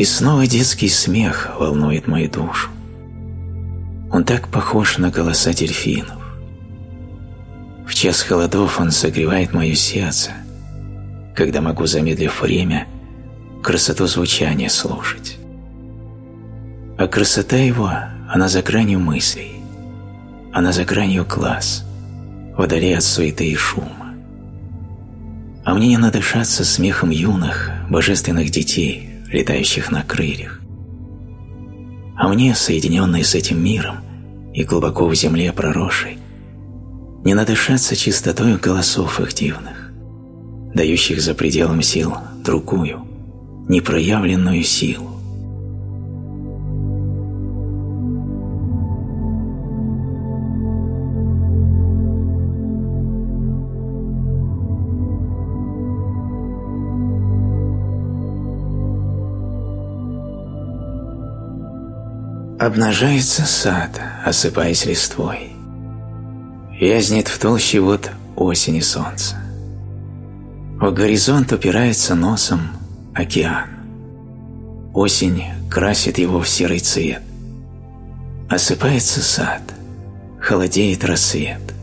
И снова детский смех волнует мою душу. Он так похож на голоса дельфинов. В час холодов он согревает мое сердце, когда могу, замедлив время, красоту звучания слушать. А красота его, она за гранью мыслей, она за гранью глаз, вдали от суеты и шума. А мне не надышаться смехом юных, божественных детей, летающих на крыльях. А мне, соединенный с этим миром и глубоко в земле проросший, не надышаться чистотой голосов их дивных, дающих за пределом сил другую, непроявленную силу. Обнажается сад, осыпаясь листвой. Вязнет в толще вот осени солнца. В горизонт упирается носом океан. Осень красит его в серый цвет. Осыпается сад, холодеет рассвет.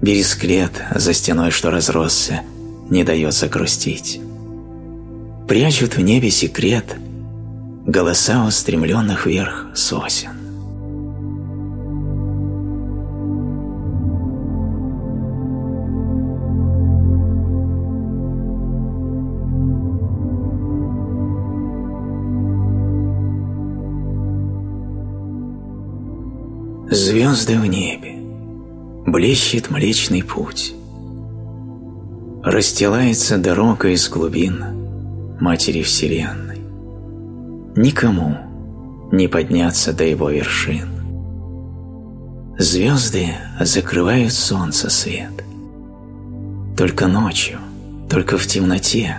Бересклет за стеной, что разросся, не дает загрустить. Прячут в небе секрет – голоса устремленных вверх сосен. Звезды в небе, блещет Млечный Путь. Расстилается дорога из глубин Матери Вселенной никому не подняться до его вершин. Звезды закрывают солнце свет. Только ночью, только в темноте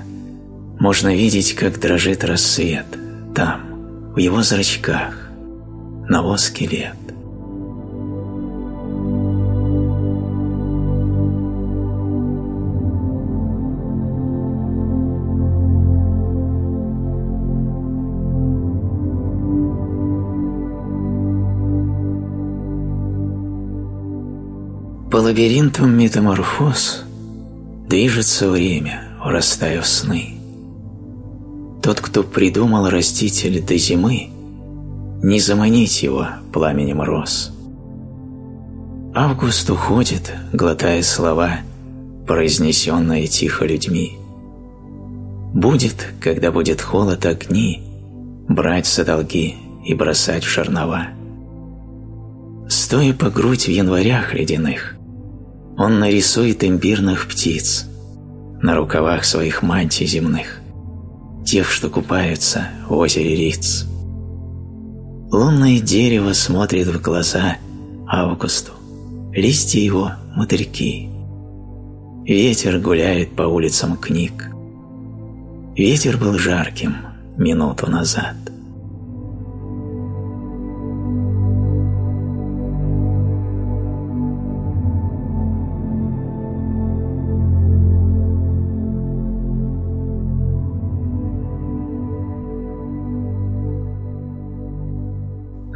можно видеть, как дрожит рассвет там, в его зрачках, на воске лет. По лабиринтам метаморфоз движется время, урастая в сны. Тот, кто придумал раститель до зимы, не заманить его пламенем роз. Август уходит, глотая слова, произнесенные тихо людьми. Будет, когда будет холод огни, брать за долги и бросать в жернова. Стоя по грудь в январях ледяных, он нарисует имбирных птиц на рукавах своих мантий земных, тех, что купаются в озере Риц. Лунное дерево смотрит в глаза Августу, листья его – мотыльки. Ветер гуляет по улицам книг. Ветер был жарким минуту назад.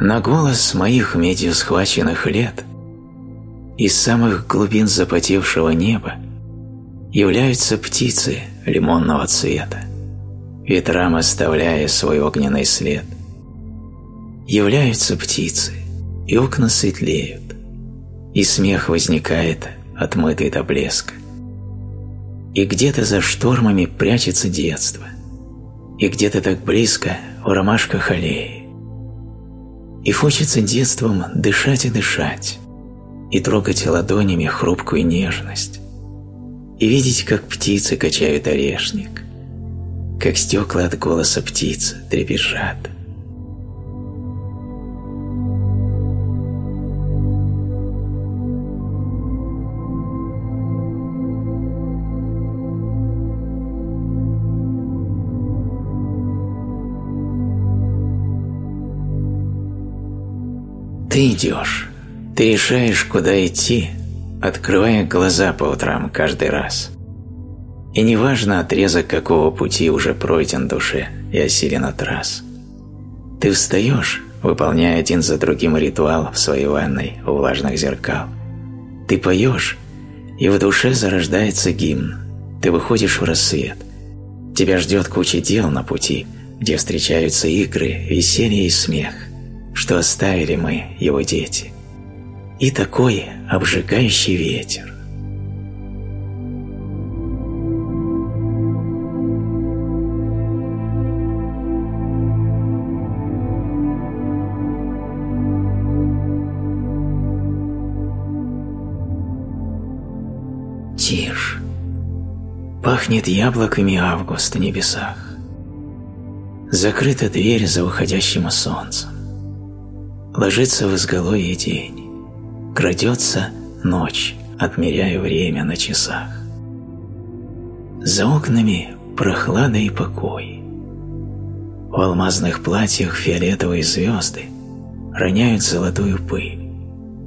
На голос моих медью схваченных лет из самых глубин запотевшего неба являются птицы лимонного цвета, ветрам оставляя свой огненный след. Являются птицы, и окна светлеют, и смех возникает, отмытый до блеска. И где-то за штормами прячется детство, и где-то так близко в ромашках аллеи и хочется детством дышать и дышать, и трогать ладонями хрупкую нежность, и видеть, как птицы качают орешник, как стекла от голоса птиц дребезжат. Ты идешь, ты решаешь, куда идти, открывая глаза по утрам каждый раз. И неважно отрезок какого пути уже пройден душе и осилен от раз. Ты встаешь, выполняя один за другим ритуал в своей ванной у влажных зеркал. Ты поешь, и в душе зарождается гимн. Ты выходишь в рассвет. Тебя ждет куча дел на пути, где встречаются игры, веселье и смех, что оставили мы, его дети. И такой обжигающий ветер. Тишь. Пахнет яблоками август в небесах. Закрыта дверь за уходящим солнцем. Ложится в изголовье день. Крадется ночь, отмеряя время на часах. За окнами прохлада и покой. В алмазных платьях фиолетовые звезды роняют золотую пыль.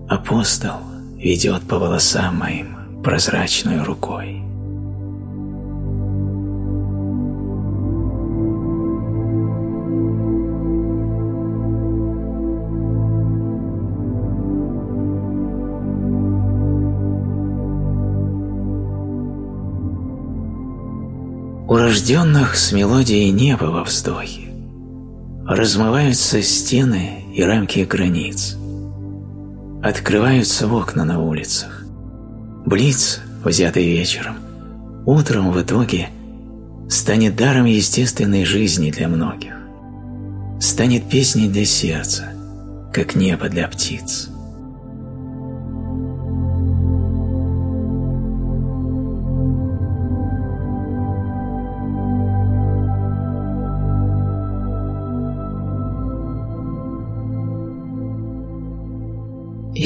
Апостол ведет по волосам моим прозрачной рукой. У рожденных с мелодией неба во вздохе размываются стены и рамки границ. Открываются окна на улицах. Блиц, взятый вечером, утром в итоге станет даром естественной жизни для многих. Станет песней для сердца, как небо для птиц.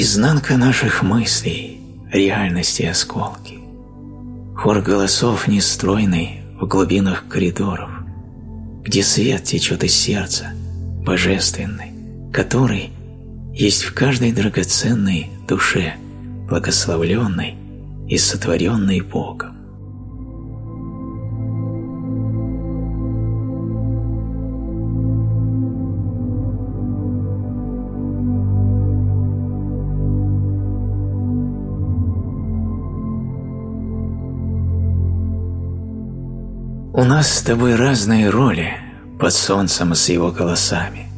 Изнанка наших мыслей – реальности осколки. Хор голосов нестройный в глубинах коридоров, где свет течет из сердца, божественный, который есть в каждой драгоценной душе, благословленной и сотворенной Богом. У нас с тобой разные роли под солнцем с его голосами.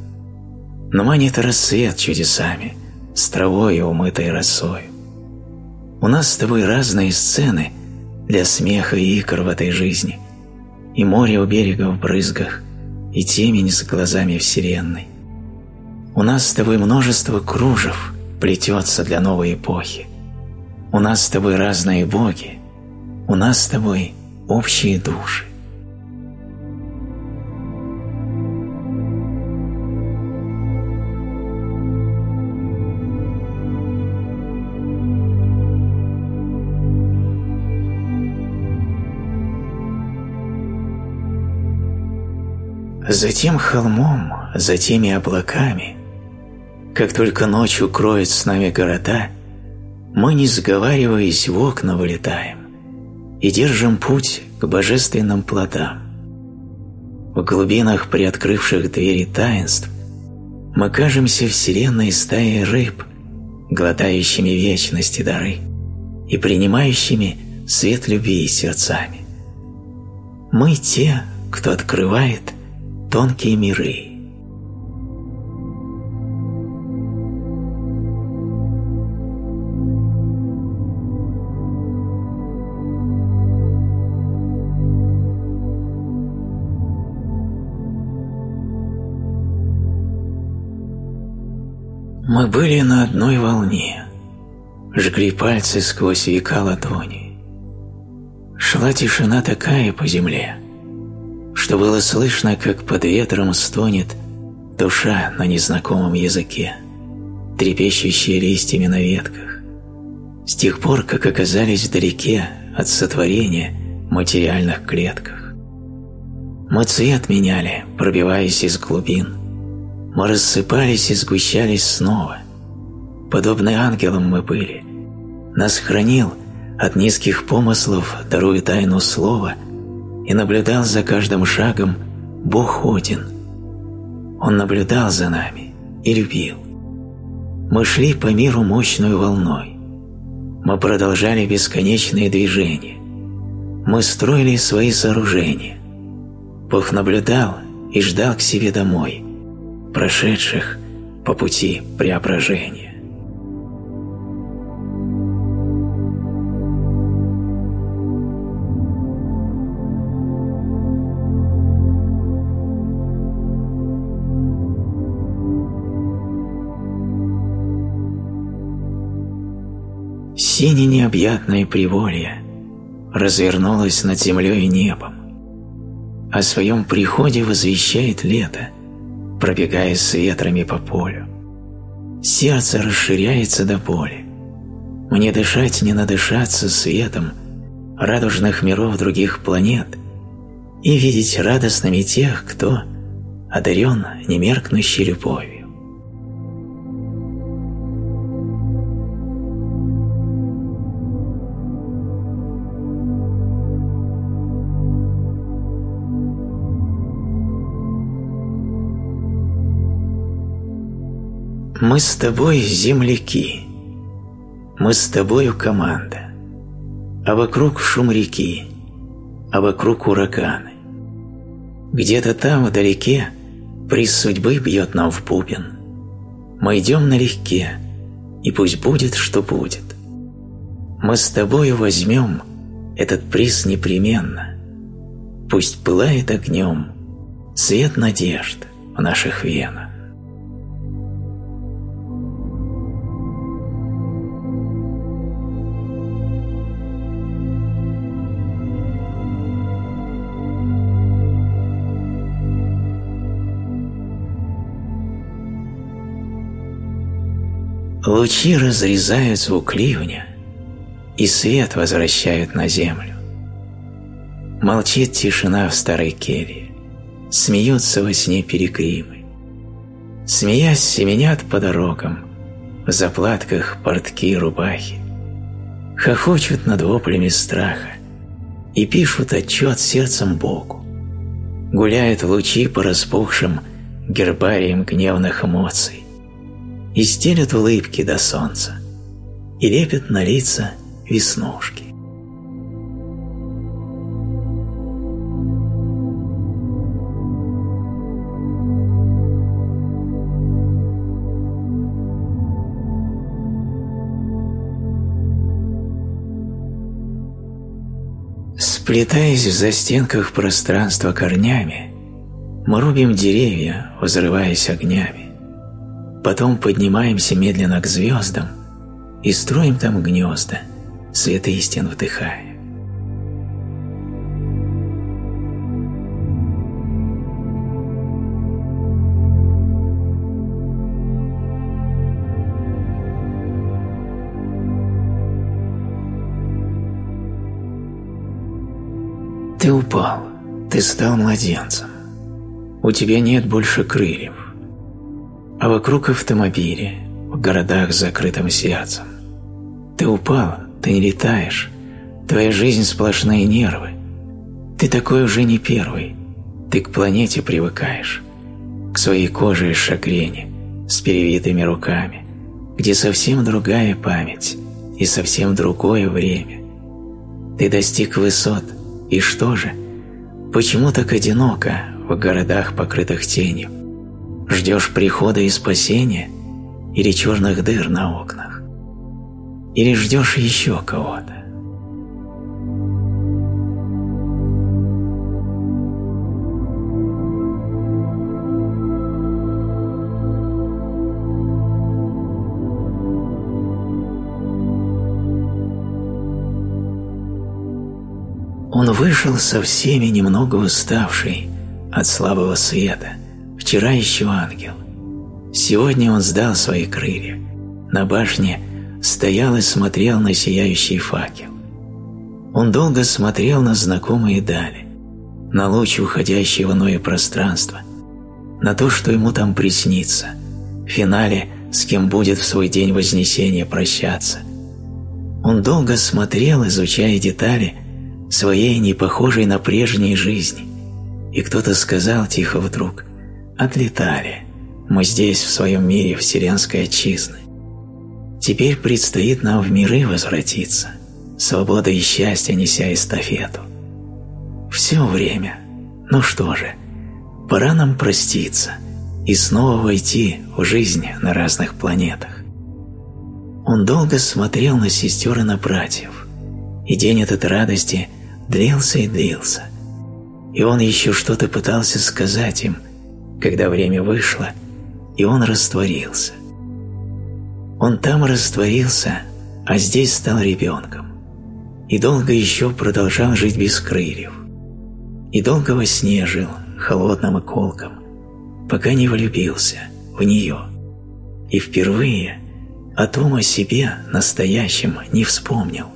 Но манит рассвет чудесами, с травой умытой росой. У нас с тобой разные сцены для смеха и икр в этой жизни, и море у берега в брызгах, и темень с глазами вселенной. У нас с тобой множество кружев плетется для новой эпохи. У нас с тобой разные боги, у нас с тобой общие души. За тем холмом, за теми облаками, как только ночь укроет с нами города, мы, не сговариваясь, в окна вылетаем и держим путь к божественным плодам. В глубинах приоткрывших двери таинств мы кажемся вселенной стаей рыб, глотающими вечности дары и принимающими свет любви сердцами. Мы те, кто открывает – тонкие миры. Мы были на одной волне, жгли пальцы сквозь века ладони. Шла тишина такая по земле, что было слышно, как под ветром стонет душа на незнакомом языке, трепещущие листьями на ветках. С тех пор, как оказались вдалеке от сотворения материальных клетках. Мы цвет меняли, пробиваясь из глубин. Мы рассыпались и сгущались снова. Подобны ангелам мы были. Нас хранил от низких помыслов даруя тайну слова, и наблюдал за каждым шагом Бог Один. Он наблюдал за нами и любил. Мы шли по миру мощной волной. Мы продолжали бесконечные движения. Мы строили свои сооружения. Бог наблюдал и ждал к себе домой, прошедших по пути преображения. Сине необъятное приволье развернулось над землей и небом. О своем приходе возвещает лето, пробегая с ветрами по полю. Сердце расширяется до боли. Мне дышать не надышаться светом радужных миров других планет и видеть радостными тех, кто одарен немеркнущей любовью. Мы с тобой земляки, мы с тобою команда, а вокруг шум реки, а вокруг ураганы. Где-то там вдалеке приз судьбы бьет нам в бубен. Мы идем налегке, и пусть будет, что будет. Мы с тобою возьмем этот приз непременно. Пусть пылает огнем свет надежд в наших венах. Лучи разрезают звук ливня, и свет возвращают на землю. Молчит тишина в старой келье, смеются во сне перекримы. Смеясь, семенят по дорогам, в заплатках портки и рубахи. Хохочут над воплями страха и пишут отчет сердцем Богу. Гуляют лучи по распухшим гербариям гневных эмоций и стелят улыбки до солнца, и лепят на лица веснушки. Сплетаясь в застенках пространства корнями, мы рубим деревья, взрываясь огнями. Потом поднимаемся медленно к звездам и строим там гнезда, свет истин вдыхая. Ты упал, ты стал младенцем. У тебя нет больше крыльев а вокруг автомобили, в городах с закрытым сердцем. Ты упал, ты не летаешь, твоя жизнь сплошные нервы. Ты такой уже не первый, ты к планете привыкаешь, к своей коже из шагрени, с перевитыми руками, где совсем другая память и совсем другое время. Ты достиг высот, и что же? Почему так одиноко в городах, покрытых тенью? Ждешь прихода и спасения или черных дыр на окнах? Или ждешь еще кого-то? Он вышел со всеми немного уставший от слабого света – Вчера еще ангел. Сегодня он сдал свои крылья. На башне стоял и смотрел на сияющий факел. Он долго смотрел на знакомые дали, на луч, в иное пространство, на то, что ему там приснится, в финале, с кем будет в свой день Вознесения прощаться. Он долго смотрел, изучая детали своей непохожей на прежней жизни, и кто-то сказал тихо вдруг «Отлетали, мы здесь, в своем мире вселенской отчизны. Теперь предстоит нам в миры возвратиться, свобода и счастье неся эстафету. Все время. Ну что же, пора нам проститься и снова войти в жизнь на разных планетах. Он долго смотрел на сестер и на братьев, и день этот радости длился и длился. И он еще что-то пытался сказать им, когда время вышло, и он растворился. Он там растворился, а здесь стал ребенком. И долго еще продолжал жить без крыльев. И долго во сне жил, холодным и колком, пока не влюбился в нее. И впервые о том о себе настоящем не вспомнил.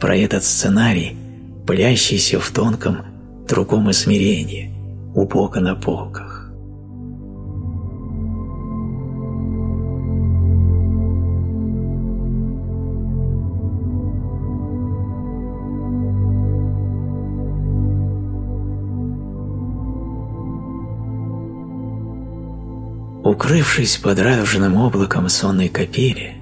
Про этот сценарий, плящийся в тонком другом измерении, у Бога на полках. Укрывшись под радужным облаком сонной капели,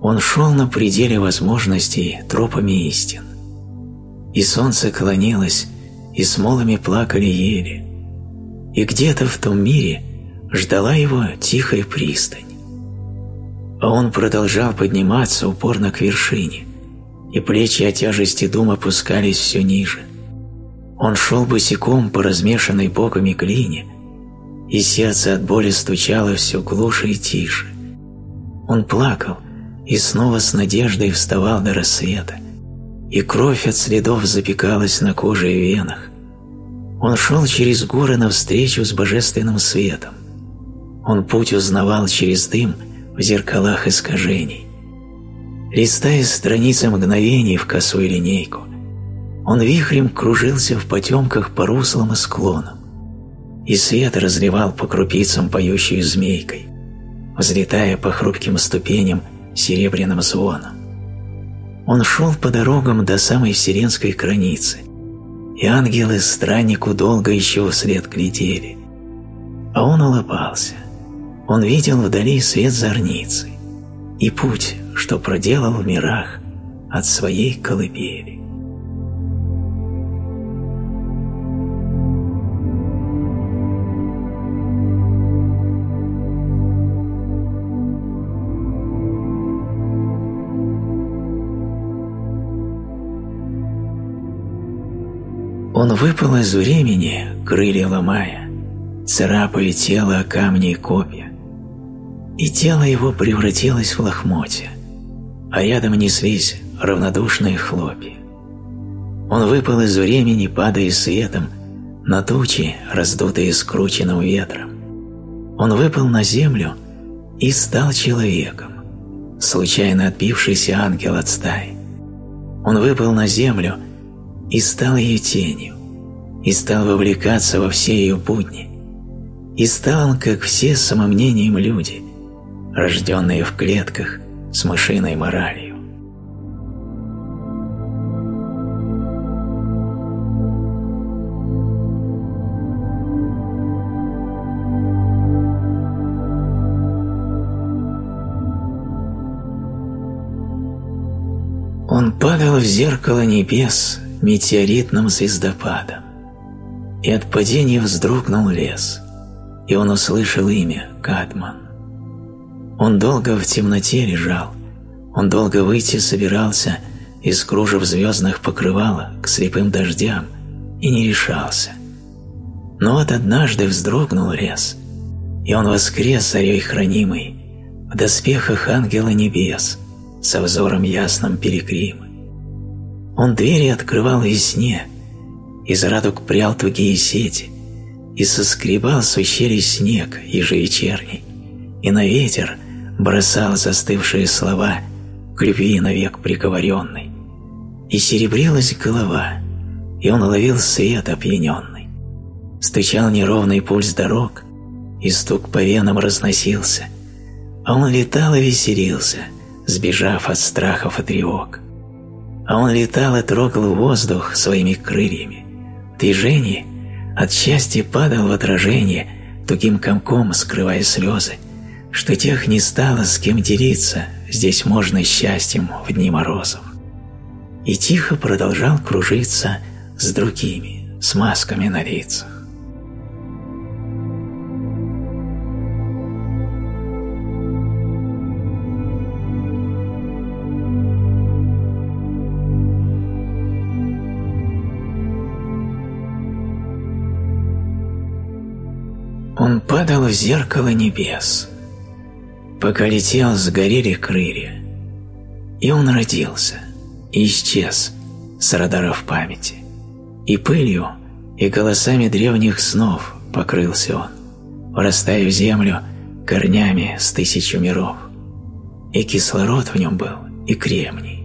он шел на пределе возможностей тропами истин. И солнце клонилось, и смолами плакали ели, и где-то в том мире ждала его тихая пристань. А он продолжал подниматься упорно к вершине, и плечи от тяжести дум опускались все ниже. Он шел босиком по размешанной боками глине, и сердце от боли стучало все глуше и тише. Он плакал и снова с надеждой вставал до рассвета, и кровь от следов запекалась на коже и венах. Он шел через горы навстречу с божественным светом. Он путь узнавал через дым в зеркалах искажений. Листая страницы мгновений в косую линейку, он вихрем кружился в потемках по руслам и склонам и свет разливал по крупицам поющей змейкой, взлетая по хрупким ступеням серебряным звоном. Он шел по дорогам до самой вселенской границы, и ангелы страннику долго еще вслед глядели. А он улыбался. Он видел вдали свет зорницы и путь, что проделал в мирах от своей колыбели. Он выпал из времени, крылья ломая, царапая тело о камни и копья. И тело его превратилось в лохмотья, а рядом неслись равнодушные хлопья. Он выпал из времени, падая светом, на тучи, раздутые скрученным ветром. Он выпал на землю и стал человеком, случайно отбившийся ангел от стаи. Он выпал на землю и стал ее тенью и стал вовлекаться во все ее будни. И стал он, как все самомнением люди, рожденные в клетках с мышиной моралью. Он падал в зеркало небес метеоритным звездопадом и от падения вздрогнул лес, и он услышал имя Кадман. Он долго в темноте лежал, он долго выйти собирался из кружев звездных покрывала к слепым дождям и не решался. Но вот однажды вздрогнул лес, и он воскрес царей хранимый в доспехах ангела небес со взором ясным перекримы. Он двери открывал весне, из радуг прял тугие сети, и соскребал с ущелий снег ежевечерний, и на ветер бросал застывшие слова к любви навек приговоренной. И серебрилась голова, и он ловил свет опьяненный. Стучал неровный пульс дорог, и стук по венам разносился, а он летал и веселился сбежав от страхов и тревог. А он летал и трогал воздух своими крыльями. Движение от счастья падал в отражение, тугим комком скрывая слезы, что тех не стало с кем делиться, здесь можно счастьем в дни морозов. И тихо продолжал кружиться с другими, с масками на лицах. В зеркало небес. Пока летел, сгорели крылья. И он родился, и исчез с радаров памяти. И пылью, и голосами древних снов покрылся он, врастая в землю корнями с тысячу миров. И кислород в нем был, и кремний.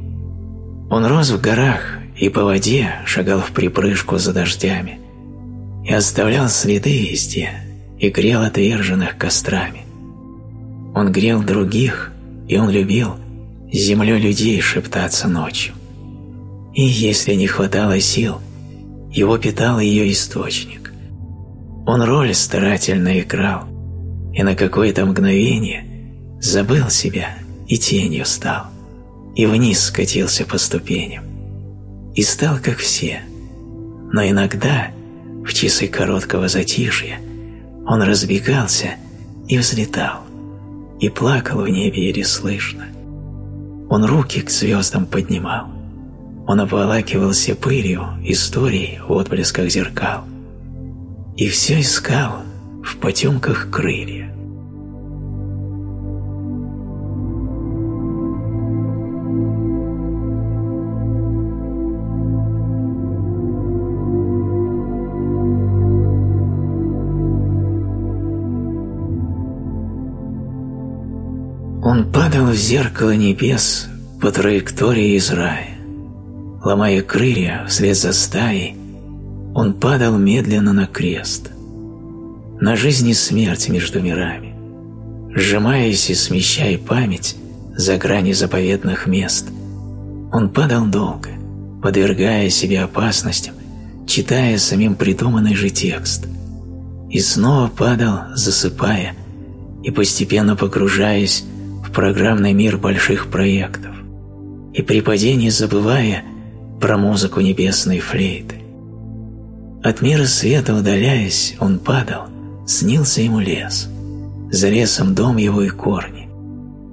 Он рос в горах и по воде шагал в припрыжку за дождями и оставлял следы везде – и грел отверженных кострами. Он грел других, и он любил с землей людей шептаться ночью. И если не хватало сил, его питал ее источник. Он роль старательно играл, и на какое-то мгновение забыл себя и тенью стал, и вниз скатился по ступеням, и стал как все. Но иногда, в часы короткого затишья, он разбегался и взлетал, и плакал в небе еле слышно. Он руки к звездам поднимал, он обволакивался пылью историй в отблесках зеркал, и все искал в потемках крылья. Он падал в зеркало небес по траектории из рая. Ломая крылья вслед за стаей, он падал медленно на крест. На жизнь и смерть между мирами. Сжимаясь и смещая память за грани заповедных мест, он падал долго, подвергая себе опасностям, читая самим придуманный же текст. И снова падал, засыпая, и постепенно погружаясь в программный мир больших проектов и при падении забывая про музыку небесной флейты. От мира света удаляясь, он падал, снился ему лес, за лесом дом его и корни,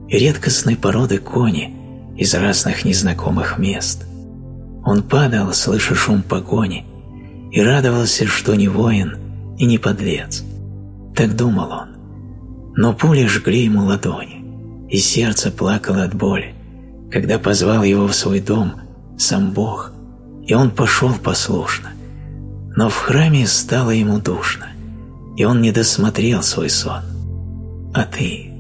и редкостной породы кони из разных незнакомых мест. Он падал, слыша шум погони, и радовался, что не воин и не подлец. Так думал он. Но пули жгли ему ладони и сердце плакало от боли, когда позвал его в свой дом сам Бог, и он пошел послушно. Но в храме стало ему душно, и он не досмотрел свой сон. А ты,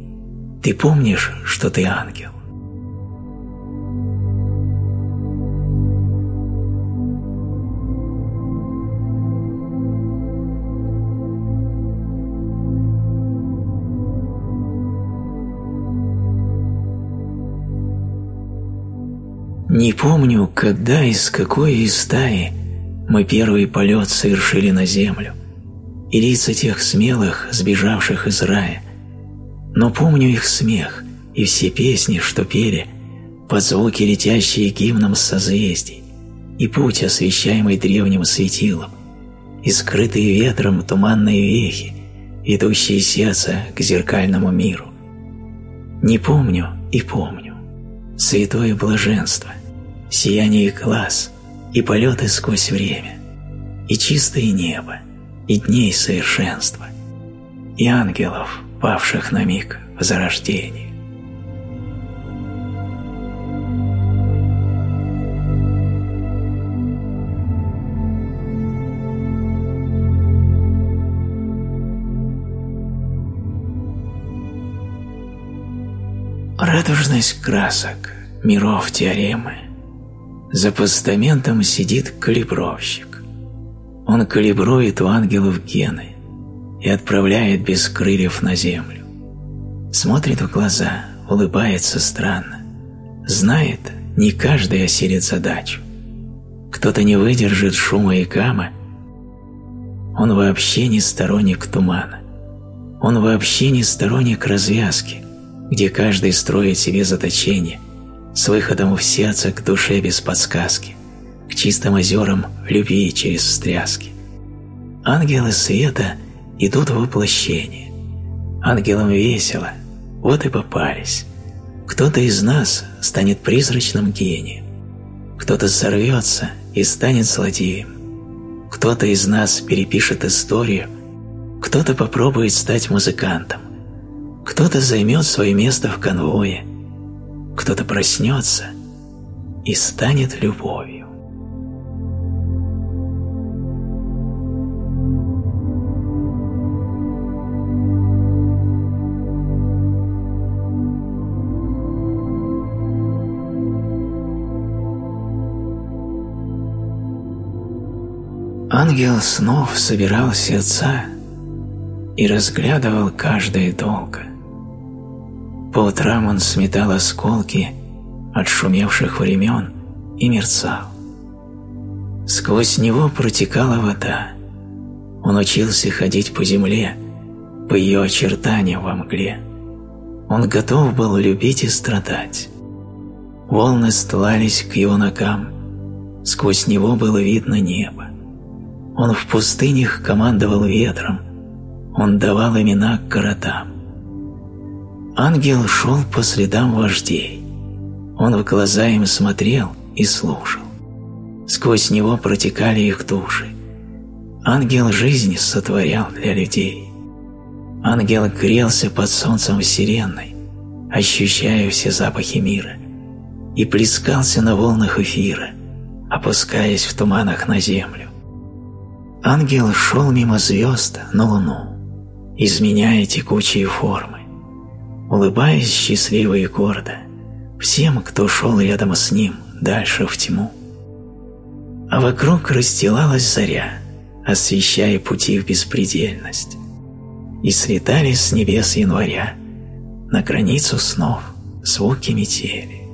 ты помнишь, что ты ангел? Не помню, когда и с какой из стаи мы первый полет совершили на землю, и лица тех смелых, сбежавших из рая. Но помню их смех и все песни, что пели, под звуки летящие гимном созвездий, и путь, освещаемый древним светилом, и скрытые ветром туманные вехи, ведущие сердце к зеркальному миру. Не помню и помню. Святое блаженство — сияние глаз и полеты сквозь время, и чистое небо, и дней совершенства, и ангелов, павших на миг в зарождении. Радужность красок, миров теоремы, за постаментом сидит калибровщик. Он калибрует у ангелов гены и отправляет без крыльев на землю. Смотрит в глаза, улыбается странно, Знает, не каждый осилит задачу. Кто-то не выдержит шума и гамма. Он вообще не сторонник тумана. Он вообще не сторонник развязки, где каждый строит себе заточение с выходом в сердце к душе без подсказки, к чистым озерам любви через встряски. Ангелы света идут в воплощение. Ангелам весело, вот и попались. Кто-то из нас станет призрачным гением, кто-то сорвется и станет злодеем, кто-то из нас перепишет историю, кто-то попробует стать музыкантом, кто-то займет свое место в конвое, кто-то проснется и станет любовью. Ангел снов собирал сердца и разглядывал каждое долго. По утрам он сметал осколки от шумевших времен и мерцал. Сквозь него протекала вода. Он учился ходить по земле, по ее очертаниям во мгле. Он готов был любить и страдать. Волны стлались к его ногам, сквозь него было видно небо. Он в пустынях командовал ветром, он давал имена городам. Ангел шел по следам вождей. Он в глаза им смотрел и слушал. Сквозь него протекали их души. Ангел жизнь сотворял для людей. Ангел грелся под солнцем вселенной, ощущая все запахи мира, и плескался на волнах эфира, опускаясь в туманах на землю. Ангел шел мимо звезд на луну, изменяя текучие формы, улыбаясь счастливо и гордо всем, кто шел рядом с ним дальше в тьму. А вокруг расстилалась заря, освещая пути в беспредельность, и слетали с небес января на границу снов звуки метели.